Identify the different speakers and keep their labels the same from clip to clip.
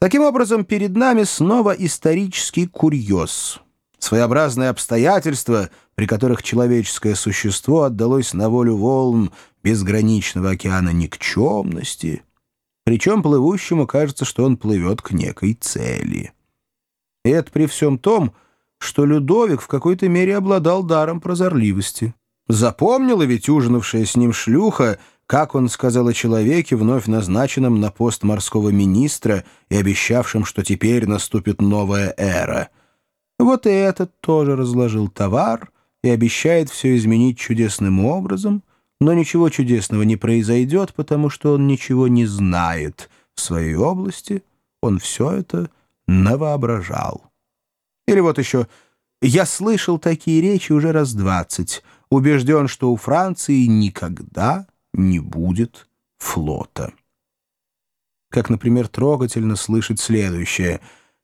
Speaker 1: Таким образом, перед нами снова исторический курьез, своеобразное обстоятельство, при которых человеческое существо отдалось на волю волн безграничного океана никчемности, причем плывущему кажется, что он плывет к некой цели. И это при всем том, что Людовик в какой-то мере обладал даром прозорливости. Запомнила ведь ужинавшая с ним шлюха, как он сказал о человеке, вновь назначенном на пост морского министра и обещавшем, что теперь наступит новая эра. Вот и этот тоже разложил товар и обещает все изменить чудесным образом, но ничего чудесного не произойдет, потому что он ничего не знает в своей области, он все это навоображал. Или вот еще «Я слышал такие речи уже раз двадцать, убежден, что у Франции никогда не будет флота. Как, например, трогательно слышать следующее.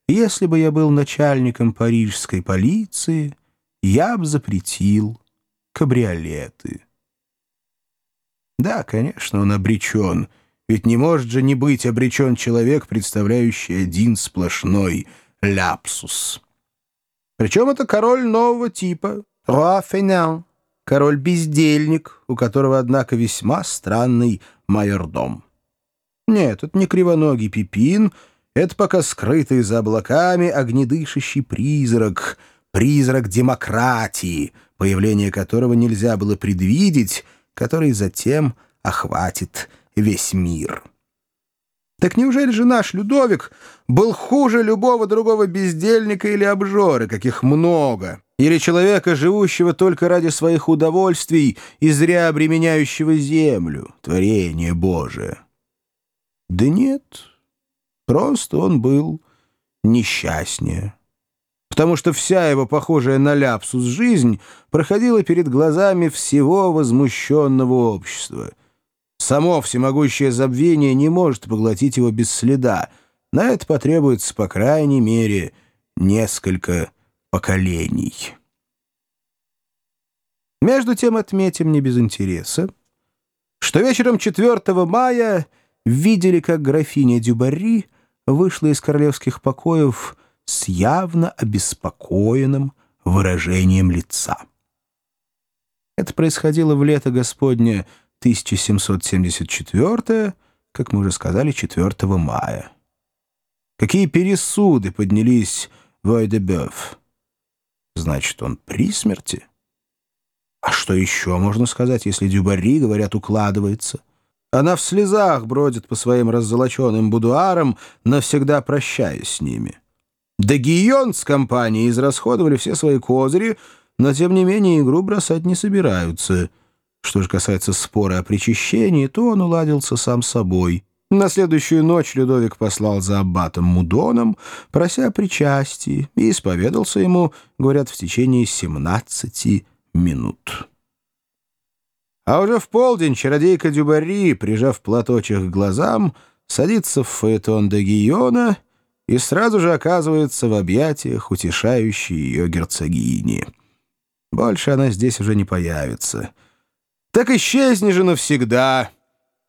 Speaker 1: «Если бы я был начальником парижской полиции, я бы запретил кабриолеты». Да, конечно, он обречен, ведь не может же не быть обречен человек, представляющий один сплошной ляпсус. Причем это король нового типа, Руа Фенан, король-бездельник, у которого, однако, весьма странный майордом. Нет, это не кривоногий пипин, это пока скрытый за облаками огнедышащий призрак, призрак демократии, появление которого нельзя было предвидеть, который затем охватит весь мир. Так неужели же наш Людовик был хуже любого другого бездельника или обжоры, каких много, или человека, живущего только ради своих удовольствий и зря обременяющего землю, творение Божие? Да нет, просто он был несчастнее. Потому что вся его похожая на ляпсус жизнь проходила перед глазами всего возмущенного общества. Само всемогущее забвение не может поглотить его без следа. На это потребуется, по крайней мере, несколько поколений. Между тем отметим не без интереса, что вечером 4 мая видели, как графиня Дюбари вышла из королевских покоев с явно обеспокоенным выражением лица. Это происходило в лето Господне 1774, как мы уже сказали, 4 мая. Какие пересуды поднялись в Ойдебёв? Значит, он при смерти? А что еще можно сказать, если Дюбари, говорят, укладывается? Она в слезах бродит по своим раззолоченным будуарам, навсегда прощаясь с ними. Дагион с компанией израсходовали все свои козыри, но, тем не менее, игру бросать не собираются. Что же касается спора о причащении, то он уладился сам собой. На следующую ночь Людовик послал за аббатом Мудоном, прося причастии, и исповедался ему, говорят, в течение 17 минут. А уже в полдень чародейка Дюбари, прижав платочек к глазам, садится в фаэтон де Гийона и сразу же оказывается в объятиях утешающей ее герцогини. Больше она здесь уже не появится. Так исчезни же навсегда.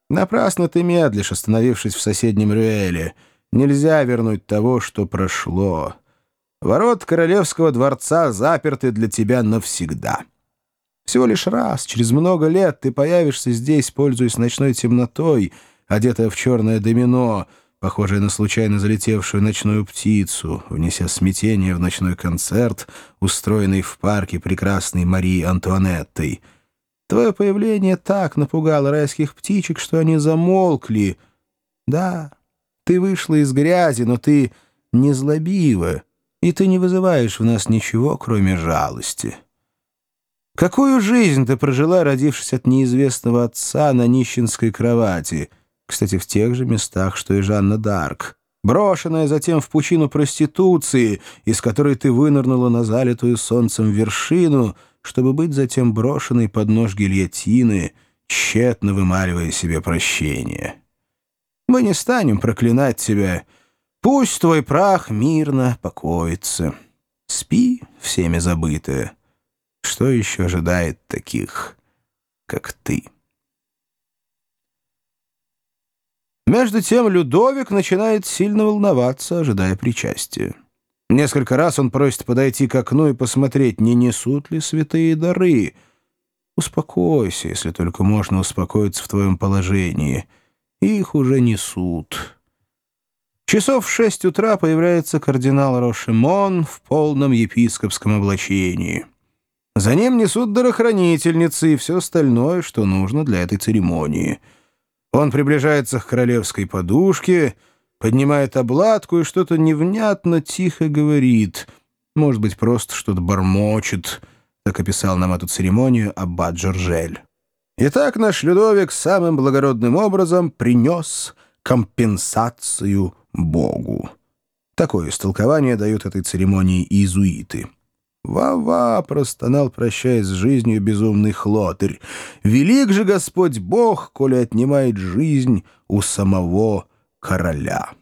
Speaker 1: Напрасно ты медлишь, остановившись в соседнем Рюэле. Нельзя вернуть того, что прошло. Ворот королевского дворца заперты для тебя навсегда. Всего лишь раз, через много лет, ты появишься здесь, пользуясь ночной темнотой, одетая в черное домино — похожая на случайно залетевшую ночную птицу, внеся смятение в ночной концерт, устроенный в парке прекрасной Марии Антуанеттой. Твое появление так напугало райских птичек, что они замолкли. Да, ты вышла из грязи, но ты не злобива, и ты не вызываешь в нас ничего, кроме жалости. Какую жизнь ты прожила, родившись от неизвестного отца на нищенской кровати — кстати, в тех же местах, что и Жанна Д'Арк. Брошенная затем в пучину проституции, из которой ты вынырнула на залитую солнцем вершину, чтобы быть затем брошенной под нож гильотины, тщетно вымаливая себе прощение. Мы не станем проклинать тебя. Пусть твой прах мирно покоится. Спи, всеми забытое. Что еще ожидает таких, как ты?» Между тем Людовик начинает сильно волноваться, ожидая причастия. Несколько раз он просит подойти к окну и посмотреть, не несут ли святые дары. Успокойся, если только можно успокоиться в твоем положении. Их уже несут. Часов в шесть утра появляется кардинал Рошемон в полном епископском облачении. За ним несут дарохранительницы и все остальное, что нужно для этой церемонии — он приближается к королевской подушке, поднимает обладку и что-то невнятно тихо говорит. Может быть, просто что-то бормочет, так описал нам эту церемонию аббат Джоржель. Итак, наш Людовик самым благородным образом принес компенсацию Богу. Такое истолкование дают этой церемонии иезуиты. «Ва-ва!» — простонал, прощаясь с жизнью, безумный хлотырь. «Велик же Господь Бог, коли отнимает жизнь у самого короля».